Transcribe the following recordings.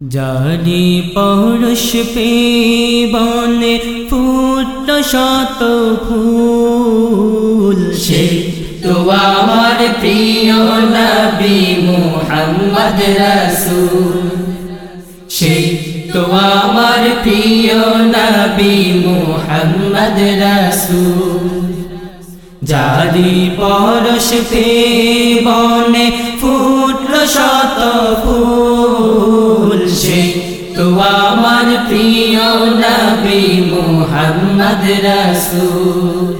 জানি পরশ পে বনে ফুট শত ফুল সে তো আমার প্রিয় নবী মুহাম্মদ রাসূল সেই তো আমার প্রিয় নবী মুহাম্মদ রাসূল জারি পরশ পে বনে ফুটল শত ফুল, সে তো আমার প্রিয় নবী মুহাম্মদ রাসূল।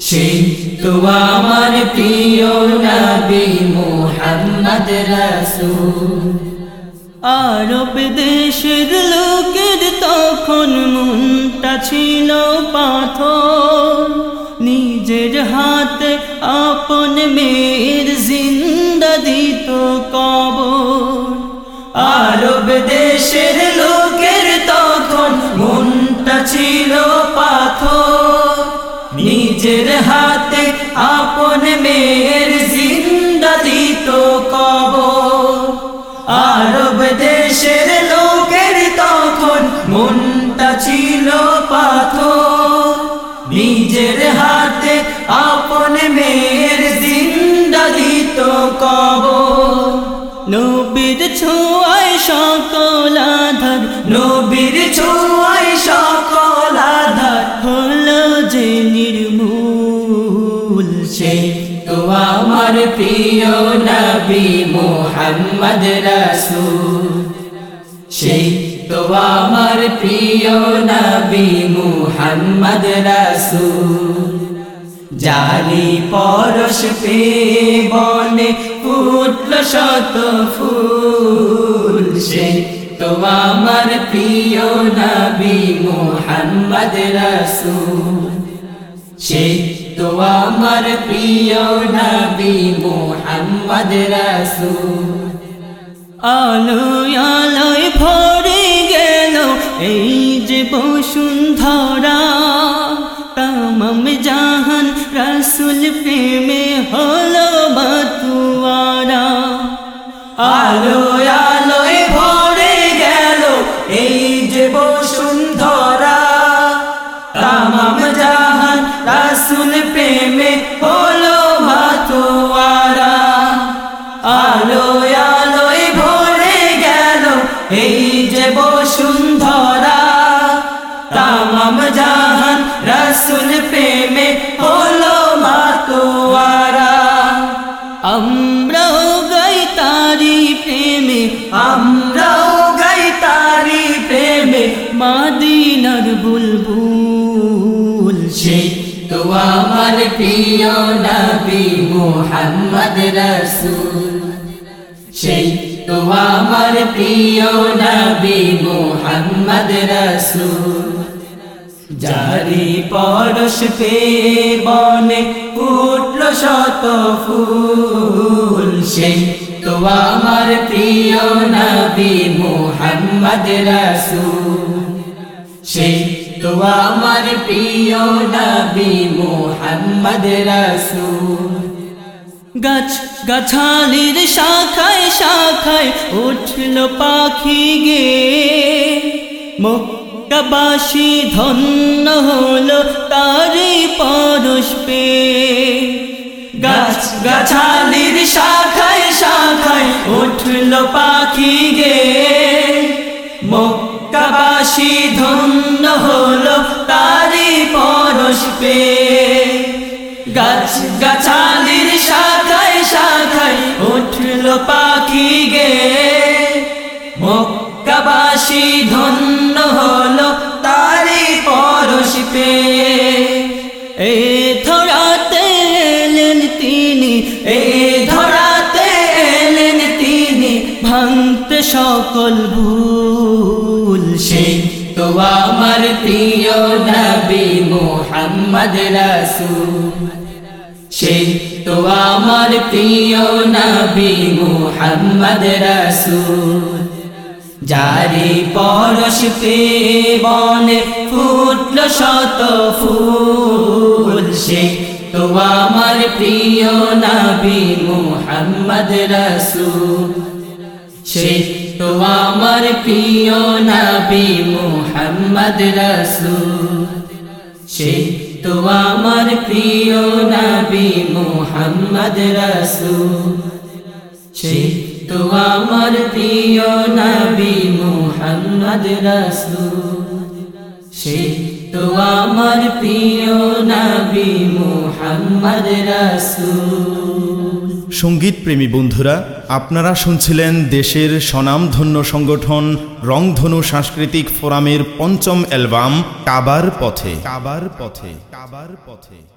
সেই তো আমার প্রিয় নবী মুহাম্মদ রাসূল। আরব দেশের লোকের তখন মনটা ছিল পাথর। নিজের হাত আপন মেয়ের জিন্দা দিত কব আরব দেশের লোকের তখন মনটা ছিল পাথর। নিজের হাতে আপন মেয়ের নবীর ছোঁয়ায় সকল আধার, নবীর ছোঁয়ায় সকল আধার হলো যে নির্মূল সেই তো আমার প্রিয় নবী মোহাম্মদ রাসূল সেই তো আমার প্রিয় নবী মোহাম্মদ রাসূল জালি পরশ পে বনে ফুটল শত ফুল সেই তো আমার প্রিয় নবী মোহাম্মদ রাসূল। সেই তো আমার প্রিয় নবী মোহাম্মদ রাসূল। আলোয় আলোয় ভরে গেল এই যে বসুন্ধরা। তামাম জাহান রাসুল প্রেমে হলো আলোয় আলোয় ভরে গেল এই যে বসুন্ধরা। তামাম জাহান রাসুল প্রেমে হলো মাতোয়ারা। আলোয় আলোয় ভরে গেল এই যে বসুন্ধরা। তামাম জাহান রাসুল প্রেমে হলো আমরাও গাই তারি প্রেমে মাদিনার বুলবুল। সেই তো আমার প্রিয় নবী মোহাম্মদ রসুল। সেই তো আমার প্রিয় নবী মোহাম্মদ রসুল। জারি পরশ পে বনে ফুটল শত ফুল, সেই তো আমার প্রিয় নবী মোহাম্মদ রসুল। সেই তো আমার প্রিয় নবী মোহাম্মদ রসুল। গাছ গাছালির শাখায় শাখায় উঠল পাখি গে। মক্কাবাসী ধন্য হলো তারি পরশ পে। গাছ গাছালির শাখায় শাখায় উঠল পাখি গে। মক্কাবাসী ধন্য হলো তারি পরশ পে গাছ গাছালির শাখায় শাখায় উঠল পাখি গে। মক্কাবাসী ধন্য হলো তারি পরশ পে এ ধরাতে এলেন তিনি, এ সকল ভুল, সেই তো আমার প্রিয় নবী মোহাম্মদ রাসূল। সেই তো আমার প্রিয় নবী মোহাম্মদ রাসূল। জারি পরশ পে বনে ফুটল শত ফুল, সেই তো আমার প্রিয় নবী মোহাম্মদ রসুল। সেই তো আমার প্রিয় নবী মোহাম্মদ রসুল। সে তো আমার প্রিয় নবী মোহাম্মদ রসুল। সে তো আমার প্রিয় নবী মোহাম্মদ রসুল। সে তো আমার প্রিয় নবী মোহাম্মদ রসুল। সংগীত প্রেমী বন্ধুরা, আপনারা শুনছিলেন দেশের স্বনামধন্য সংগঠন রংধনু সাংস্কৃতিক ফোরামের পঞ্চম অ্যালবাম, কাবার পথে। কাবার পথে কাবার পথে।